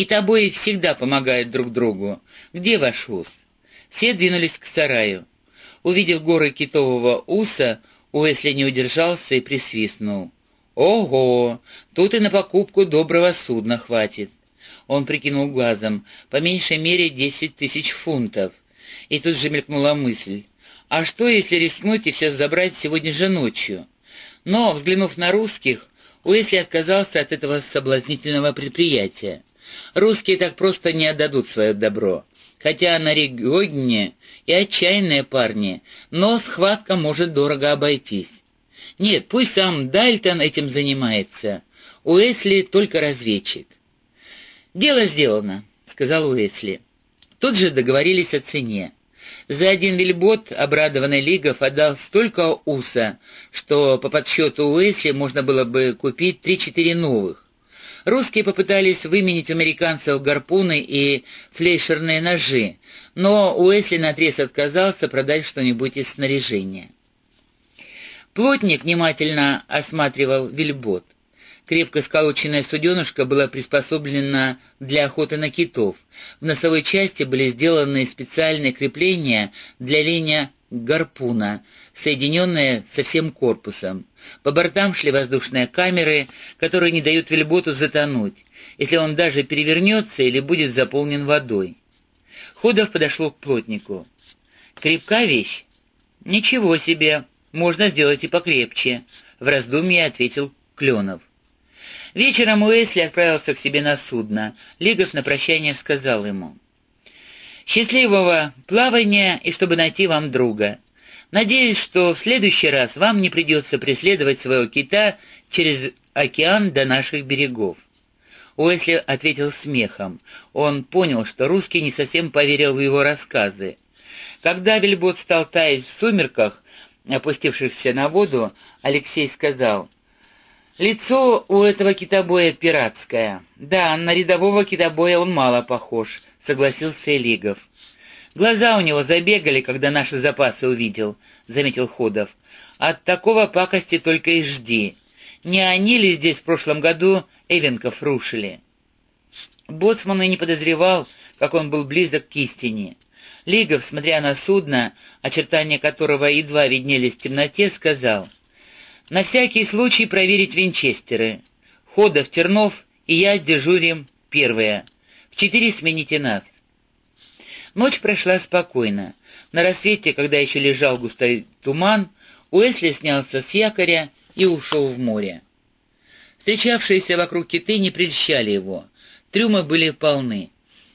Китобои всегда помогают друг другу. Где ваш ус?» Все двинулись к сараю. Увидев горы китового уса, Уэсли не удержался и присвистнул. «Ого! Тут и на покупку доброго судна хватит!» Он прикинул глазом. «По меньшей мере десять тысяч фунтов». И тут же мелькнула мысль. «А что, если рискнуть и все забрать сегодня же ночью?» Но, взглянув на русских, Уэсли отказался от этого соблазнительного предприятия. Русские так просто не отдадут свое добро. Хотя на Региогне и отчаянные парни, но схватка может дорого обойтись. Нет, пусть сам Дальтон этим занимается. Уэсли только разведчик. «Дело сделано», — сказал Уэсли. Тут же договорились о цене. За один вельбот обрадованный Лигов отдал столько уса, что по подсчету Уэсли можно было бы купить три-четыре новых. Русские попытались выменить у американцев гарпуны и флейшерные ножи, но Уэсли наотрез отказался продать что-нибудь из снаряжения. Плотник внимательно осматривал вельбот. Крепко сколоченная суденышка была приспособлена для охоты на китов. В носовой части были сделаны специальные крепления для линия гарпуна, соединенные со всем корпусом. По бортам шли воздушные камеры, которые не дают вельботу затонуть, если он даже перевернется или будет заполнен водой. Ходов подошел к плотнику. «Крепка вещь?» «Ничего себе! Можно сделать и покрепче», — в раздумье ответил Кленов. Вечером Уэсли отправился к себе на судно. Лигов на прощание сказал ему. «Счастливого плавания и чтобы найти вам друга. Надеюсь, что в следующий раз вам не придется преследовать своего кита через океан до наших берегов». Уэсли ответил смехом. Он понял, что русский не совсем поверил в его рассказы. Когда Вельбот стал таять в сумерках, опустившихся на воду, Алексей сказал, «Лицо у этого китобоя пиратское. Да, на рядового китобоя он мало похож», — согласился Элигов. «Глаза у него забегали, когда наши запасы увидел», — заметил Ходов. «От такого пакости только и жди. Не они ли здесь в прошлом году Эвенков рушили?» Боцман и не подозревал, как он был близок к истине. Лигов, смотря на судно, очертания которого едва виднелись в темноте, сказал, «На всякий случай проверить винчестеры. Ходов, Тернов и я дежурим первые. Четыре смените нас». Ночь прошла спокойно. На рассвете, когда еще лежал густой туман, Уэсли снялся с якоря и ушел в море. Встречавшиеся вокруг киты не прельщали его. Трюмы были полны.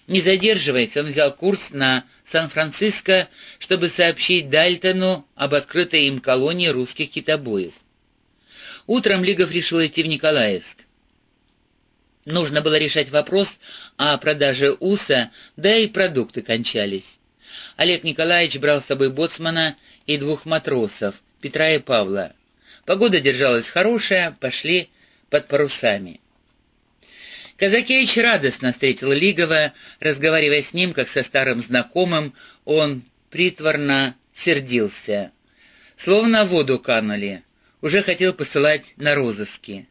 Не задерживаясь, он взял курс на Сан-Франциско, чтобы сообщить Дальтону об открытой им колонии русских китобоев. Утром Лигов решил идти в Николаевск. Нужно было решать вопрос о продаже уса, да и продукты кончались. Олег Николаевич брал с собой боцмана и двух матросов, Петра и Павла. Погода держалась хорошая, пошли под парусами. Казакевич радостно встретил Лигова, разговаривая с ним, как со старым знакомым, он притворно сердился. Словно в воду канули. Уже хотел посылать на розыски.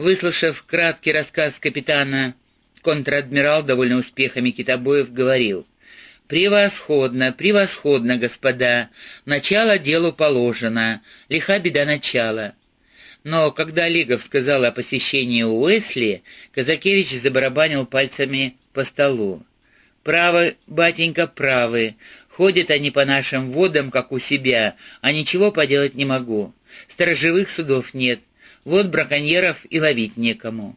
Выслушав краткий рассказ капитана, контр-адмирал, довольно успехами китобоев, говорил, «Превосходно, превосходно, господа! Начало делу положено, лиха беда начала. Но когда Лигов сказал о посещении Уэсли, Казакевич забарабанил пальцами по столу. «Правы, батенька, правы. Ходят они по нашим водам, как у себя, а ничего поделать не могу. Сторожевых судов нет. Вот браконьеров и ловить некому».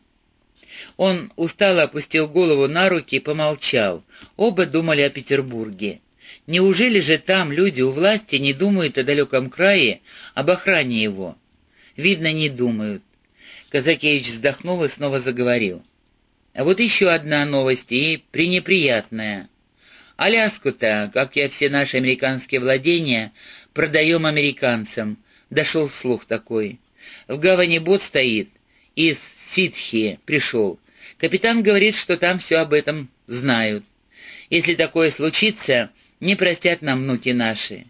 Он устало опустил голову на руки и помолчал. Оба думали о Петербурге. Неужели же там люди у власти не думают о далеком крае, об охране его? Видно, не думают. Казакевич вздохнул и снова заговорил. А вот еще одна новость, и пренеприятная. Аляску-то, как и все наши американские владения, продаем американцам. Дошел слух такой. В гавани бот стоит, из Ситхи пришел. Капитан говорит, что там все об этом знают. Если такое случится, не простят нам внуки наши.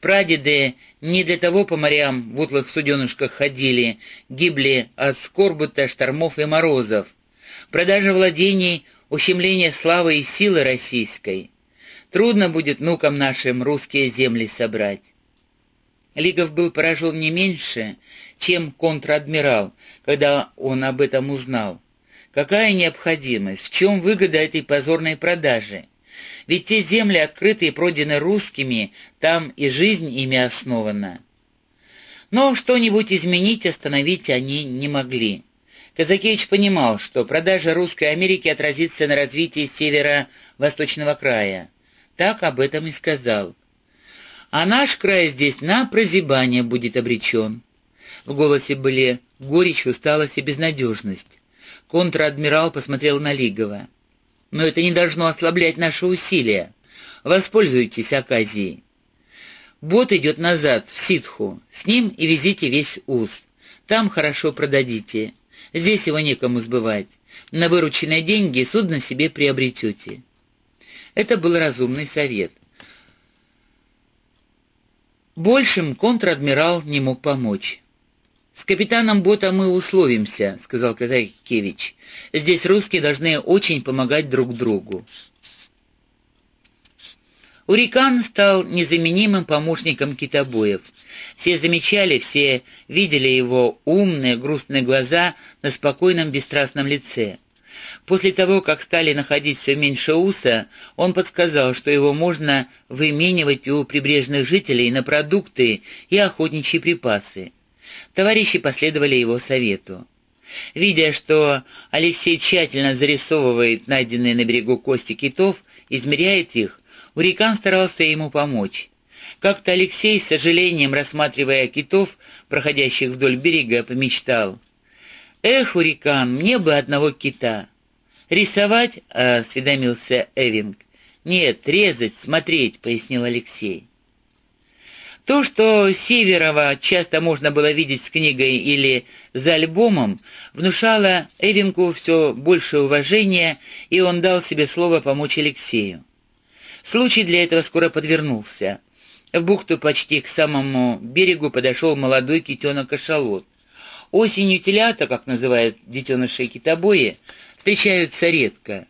Прадеды не для того по морям в утлых суденышках ходили, гибли от скорбута, штормов и морозов. Продажа владений, ущемление славы и силы российской. Трудно будет нукам нашим русские земли собрать. Лигов был поражен не меньше, чем контр-адмирал, когда он об этом узнал. Какая необходимость, в чем выгода этой позорной продажи? Ведь те земли, открытые и проданы русскими, там и жизнь ими основана. Но что-нибудь изменить, остановить они не могли. Казакевич понимал, что продажа русской Америки отразится на развитии северо-восточного края. Так об этом и сказал. А наш край здесь на прозябание будет обречен. В голосе были горечь, усталость и безнадежность. Контр-адмирал посмотрел на Лигова. «Но это не должно ослаблять наши усилия. Воспользуйтесь оказией. Бот идет назад, в ситху. С ним и везите весь уз. Там хорошо продадите. Здесь его некому сбывать. На вырученные деньги судно себе приобретете». Это был разумный совет. Большим контр-адмирал не мог помочь. «С капитаном бота мы условимся», — сказал Казакевич. «Здесь русские должны очень помогать друг другу». Урикан стал незаменимым помощником китобоев. Все замечали, все видели его умные, грустные глаза на спокойном, бесстрастном лице. После того, как стали находить все меньше уса, он подсказал, что его можно выменивать у прибрежных жителей на продукты и охотничьи припасы. Товарищи последовали его совету. Видя, что Алексей тщательно зарисовывает найденные на берегу кости китов, измеряет их, Урикан старался ему помочь. Как-то Алексей, с сожалением рассматривая китов, проходящих вдоль берега, помечтал. «Эх, Урикан, мне бы одного кита!» «Рисовать?» — осведомился Эвинг. «Нет, резать, смотреть», — пояснил Алексей. То, что Северова часто можно было видеть с книгой или за альбомом, внушало Эвингу все большее уважение, и он дал себе слово помочь Алексею. Случай для этого скоро подвернулся. В бухту почти к самому берегу подошел молодой китенок-кашалот. Осенью телята, как называют детенышей китобои, встречаются редко.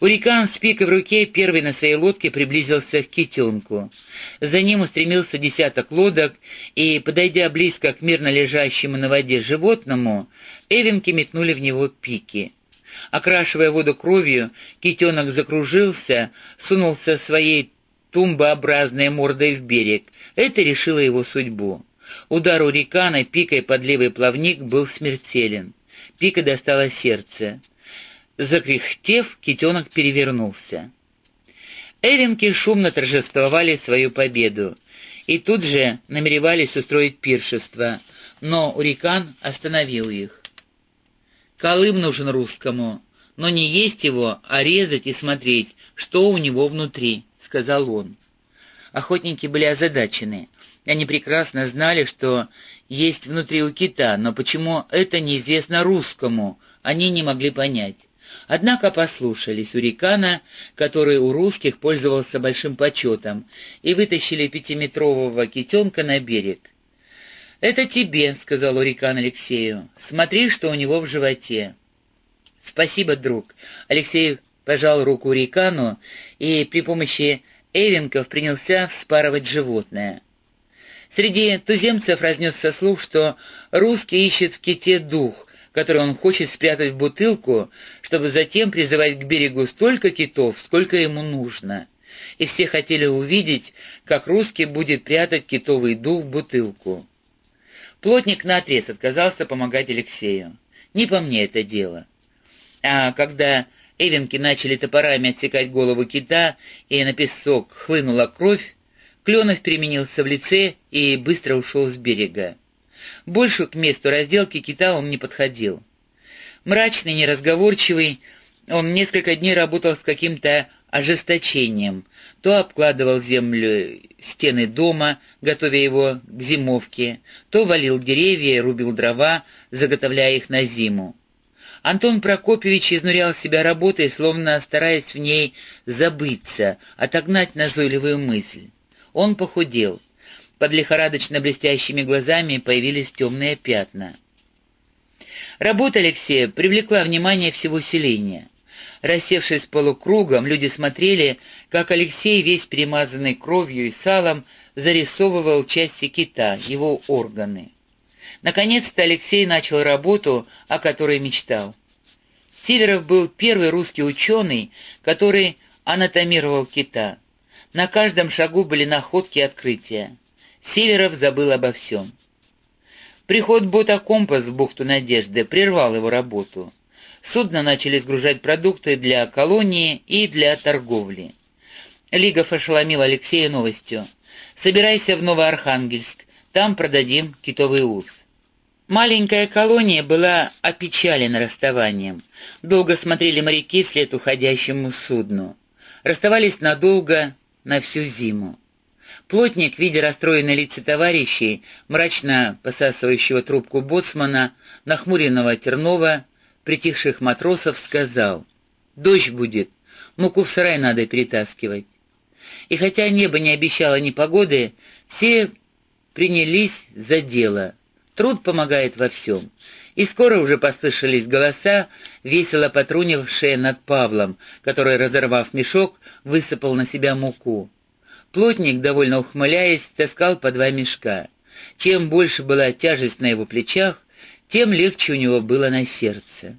Урикан с пикой в руке первый на своей лодке приблизился к китенку. За ним устремился десяток лодок, и, подойдя близко к мирно лежащему на воде животному, эвенки метнули в него пики. Окрашивая воду кровью, китенок закружился, сунулся своей тумбообразной мордой в берег. Это решило его судьбу. Удар урикана пикой под левый плавник был смертелен. Пика достала сердце. Закряхтев, китенок перевернулся. Эвенки шумно торжествовали свою победу и тут же намеревались устроить пиршество, но Урикан остановил их. «Колым нужен русскому, но не есть его, а резать и смотреть, что у него внутри», — сказал он. Охотники были озадачены. Они прекрасно знали, что есть внутри у кита, но почему это неизвестно русскому, они не могли понять. Однако послушались Урикана, который у русских пользовался большим почетом, и вытащили пятиметрового китенка на берег. «Это тебе», — сказал Урикан Алексею. «Смотри, что у него в животе». «Спасибо, друг». Алексей пожал руку Урикану и при помощи эвенков принялся вспарывать животное. Среди туземцев разнесся слух, что русский ищет в ките дух, который он хочет спрятать в бутылку, чтобы затем призывать к берегу столько китов, сколько ему нужно. И все хотели увидеть, как русский будет прятать китовый дух в бутылку. Плотник наотрез отказался помогать Алексею. Не по мне это дело. А когда эвенки начали топорами отсекать голову кита, и на песок хлынула кровь, Кленов переменился в лице и быстро ушел с берега. Больше к месту разделки кита он не подходил. Мрачный, неразговорчивый, он несколько дней работал с каким-то ожесточением. То обкладывал землю стены дома, готовя его к зимовке, то валил деревья рубил дрова, заготовляя их на зиму. Антон Прокопьевич изнурял себя работой, словно стараясь в ней забыться, отогнать назойливую мысль. Он похудел. Под лихорадочно блестящими глазами появились темные пятна. Работа Алексея привлекла внимание всего селения. Рассевшись полукругом, люди смотрели, как Алексей, весь перемазанный кровью и салом, зарисовывал части кита, его органы. Наконец-то Алексей начал работу, о которой мечтал. Северов был первый русский ученый, который анатомировал кита. На каждом шагу были находки и открытия. Северов забыл обо всем. Приход бота «Компас» в бухту Надежды прервал его работу. Судно начали сгружать продукты для колонии и для торговли. Лигов ошеломил Алексея новостью. «Собирайся в Новоархангельск, там продадим китовый ус». Маленькая колония была опечалена расставанием. Долго смотрели моряки вслед уходящему судну. Расставались надолго, на всю зиму. Плотник, видя расстроенные лица товарищей, мрачно посасывающего трубку боцмана, нахмуренного Тернова, притихших матросов, сказал, «Дождь будет, муку в сарай надо перетаскивать». И хотя небо не обещало ни погоды, все принялись за дело. Труд помогает во всем. И скоро уже послышались голоса, весело потрунившие над Павлом, который, разорвав мешок, высыпал на себя муку. Плотник, довольно ухмыляясь, таскал по два мешка. Чем больше была тяжесть на его плечах, тем легче у него было на сердце.